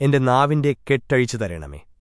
എന്റെ നാവിന്റെ കെട്ടഴിച്ചു തരണമേ